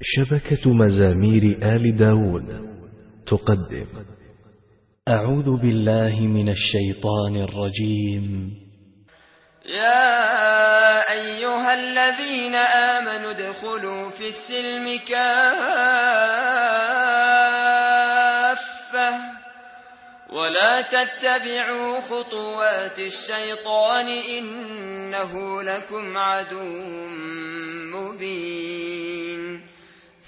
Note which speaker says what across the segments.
Speaker 1: شبكة مزامير آل داود تقدم.
Speaker 2: أعوذ بالله من الشيطان الرجيم.
Speaker 3: يا أيها الذين آمنوا ادخلوا في السلم كافة ولا تتبعوا خطوات الشيطان إنه لكم عدو مبين.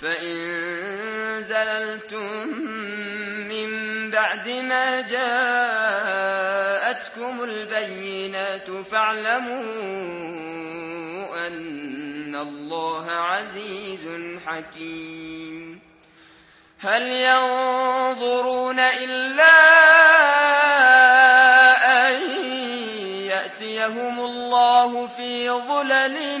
Speaker 3: فإن زللتم من بعد ما جاءتكم البينات فاعلموا أن الله عزيز حكيم هل ينظرون إلا أن يأتيهم الله في ظلل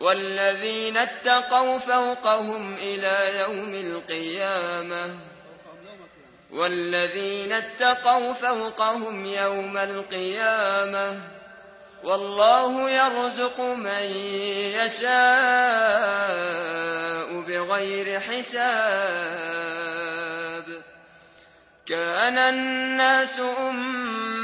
Speaker 3: والذين اتقوا فوقهم إلى يوم القيامة والذين اتقوا فوقهم يوم القيامة والله يرزق من يشاء بغير حساب. كان الناس أمة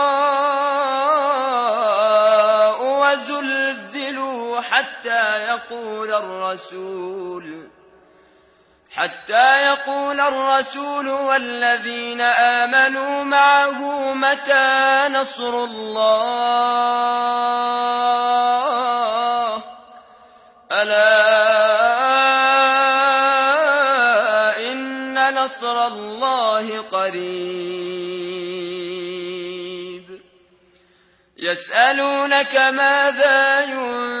Speaker 3: حتى يقول الرسول حتى يقول الرسول والذين آمنوا معه متى نصر الله؟ ألا إن نصر الله قريب. يسألونك ماذا ينفع